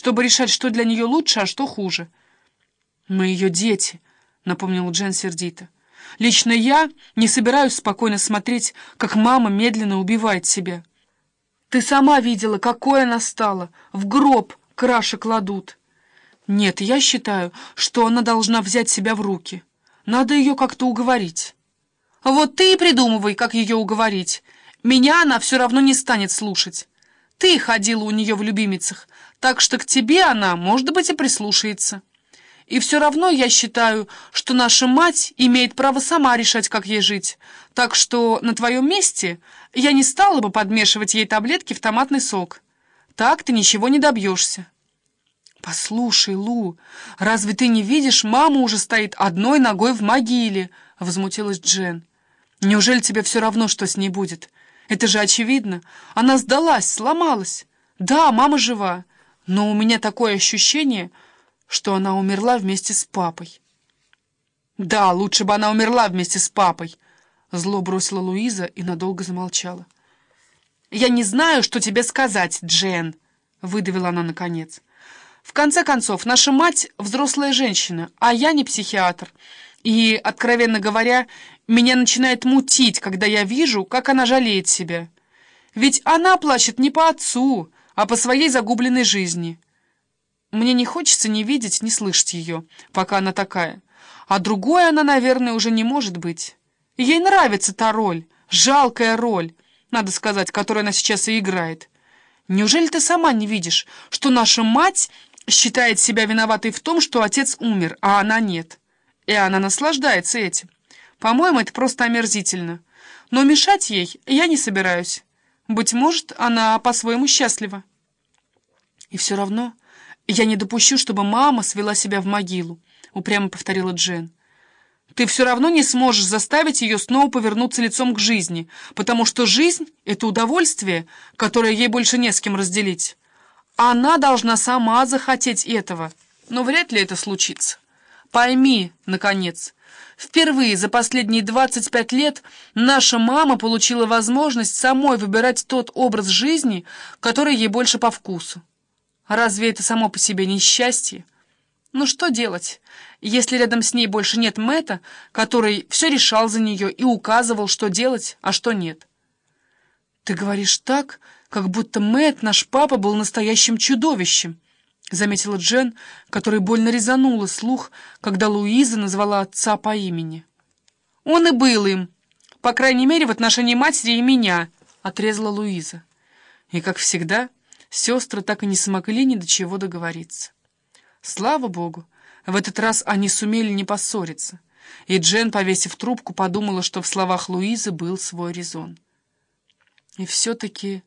чтобы решать, что для нее лучше, а что хуже. «Мы ее дети», — напомнил Джен сердито. «Лично я не собираюсь спокойно смотреть, как мама медленно убивает себя. Ты сама видела, какой она стала. В гроб краши кладут. Нет, я считаю, что она должна взять себя в руки. Надо ее как-то уговорить». «Вот ты и придумывай, как ее уговорить. Меня она все равно не станет слушать. Ты ходила у нее в любимицах, так что к тебе она, может быть, и прислушается. И все равно я считаю, что наша мать имеет право сама решать, как ей жить. Так что на твоем месте я не стала бы подмешивать ей таблетки в томатный сок. Так ты ничего не добьешься. «Послушай, Лу, разве ты не видишь, мама уже стоит одной ногой в могиле?» — возмутилась Джен. «Неужели тебе все равно, что с ней будет? Это же очевидно. Она сдалась, сломалась. Да, мама жива, но у меня такое ощущение, что она умерла вместе с папой». «Да, лучше бы она умерла вместе с папой», — зло бросила Луиза и надолго замолчала. «Я не знаю, что тебе сказать, Джен», — выдавила она наконец. В конце концов, наша мать — взрослая женщина, а я не психиатр. И, откровенно говоря, меня начинает мутить, когда я вижу, как она жалеет себя. Ведь она плачет не по отцу, а по своей загубленной жизни. Мне не хочется ни видеть, ни слышать ее, пока она такая. А другой она, наверное, уже не может быть. Ей нравится та роль, жалкая роль, надо сказать, которую она сейчас и играет. Неужели ты сама не видишь, что наша мать считает себя виноватой в том, что отец умер, а она нет. И она наслаждается этим. По-моему, это просто омерзительно. Но мешать ей я не собираюсь. Быть может, она по-своему счастлива. И все равно я не допущу, чтобы мама свела себя в могилу, упрямо повторила Джен. Ты все равно не сможешь заставить ее снова повернуться лицом к жизни, потому что жизнь — это удовольствие, которое ей больше не с кем разделить. Она должна сама захотеть этого, но вряд ли это случится. Пойми, наконец, впервые за последние 25 лет наша мама получила возможность самой выбирать тот образ жизни, который ей больше по вкусу. Разве это само по себе не счастье? Ну что делать, если рядом с ней больше нет Мэтта, который все решал за нее и указывал, что делать, а что нет? Ты говоришь так, как будто Мэтт, наш папа, был настоящим чудовищем», — заметила Джен, которой больно резанула слух, когда Луиза назвала отца по имени. «Он и был им, по крайней мере, в отношении матери и меня», — отрезала Луиза. И, как всегда, сестры так и не смогли ни до чего договориться. Слава богу, в этот раз они сумели не поссориться, и Джен, повесив трубку, подумала, что в словах Луизы был свой резон. И все-таки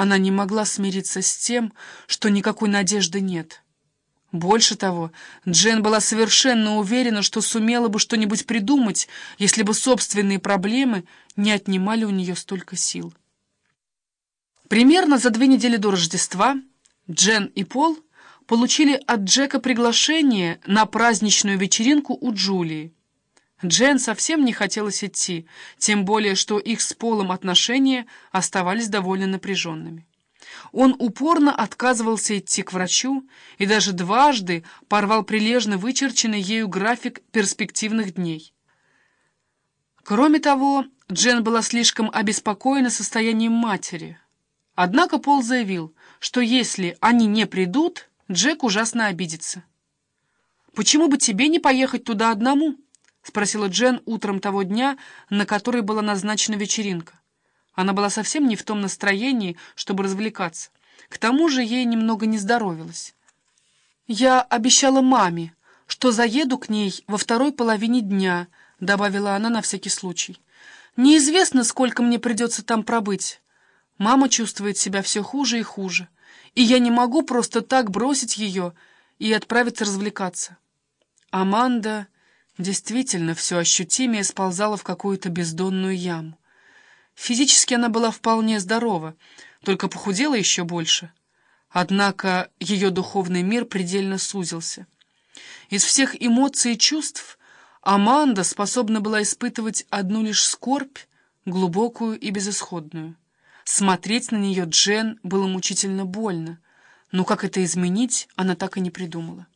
она не могла смириться с тем, что никакой надежды нет. Больше того, Джен была совершенно уверена, что сумела бы что-нибудь придумать, если бы собственные проблемы не отнимали у нее столько сил. Примерно за две недели до Рождества Джен и Пол получили от Джека приглашение на праздничную вечеринку у Джулии. Джен совсем не хотелось идти, тем более, что их с Полом отношения оставались довольно напряженными. Он упорно отказывался идти к врачу и даже дважды порвал прилежно вычерченный ею график перспективных дней. Кроме того, Джен была слишком обеспокоена состоянием матери. Однако Пол заявил, что если они не придут, Джек ужасно обидится. «Почему бы тебе не поехать туда одному?» — спросила Джен утром того дня, на который была назначена вечеринка. Она была совсем не в том настроении, чтобы развлекаться. К тому же ей немного не здоровилось. «Я обещала маме, что заеду к ней во второй половине дня», — добавила она на всякий случай. «Неизвестно, сколько мне придется там пробыть. Мама чувствует себя все хуже и хуже, и я не могу просто так бросить ее и отправиться развлекаться». Аманда действительно все ощутимее сползала в какую-то бездонную яму. Физически она была вполне здорова, только похудела еще больше. Однако ее духовный мир предельно сузился. Из всех эмоций и чувств Аманда способна была испытывать одну лишь скорбь, глубокую и безысходную. Смотреть на нее Джен было мучительно больно. Но как это изменить, она так и не придумала.